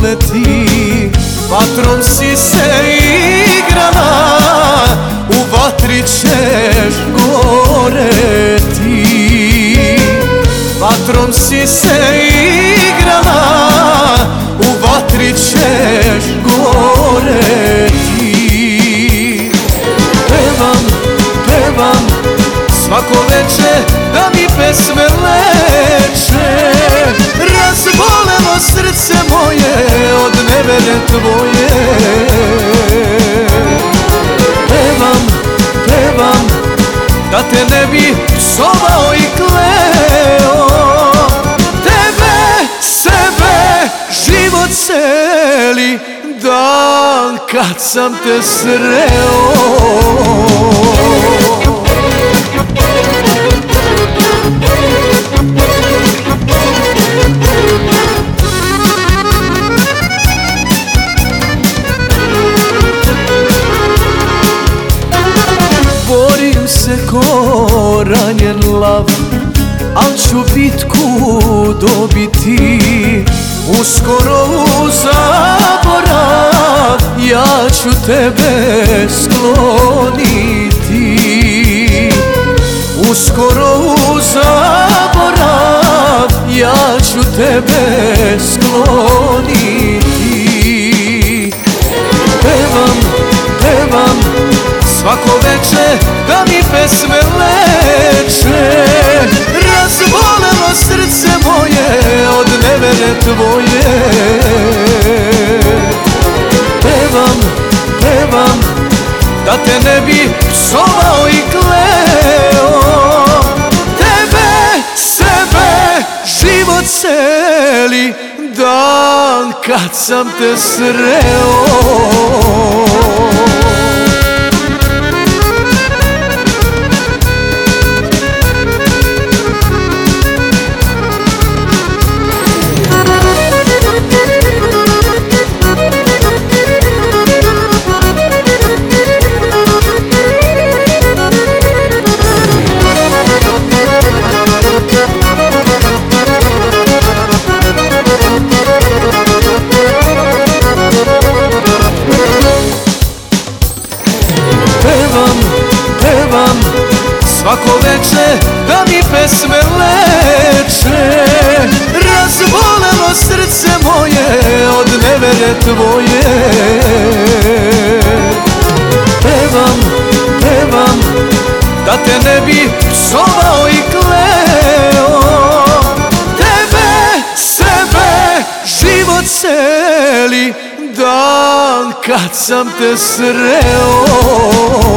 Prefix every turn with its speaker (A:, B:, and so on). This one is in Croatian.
A: poneti Vatrom si se igrala U vatri ćeš goreti. Vatrom si se igrala U vatri ćeš goreti. Pevam, pevam Svako veče da mi pesme celi Dan kad sam te sreo. Borim se ko ranjen lav Al ću bitku dobiti Uskoro u zaborav Ja ću tebe skloniti. Uskoro u zaborav Ja ću tebe skloniti. Pevam, pevam Svako veče da mi pesme pevam da te ne bi psovao i kleo. Tebe, sebe, život celi Dan kad sam te sreo Svako veče da mi pesme leče. Razbolelo srce moje od nevere tvoje. Pevam, pevam Da te ne bi psovao i kleo. Tebe, sebe, život celi Dan kad sam te sreo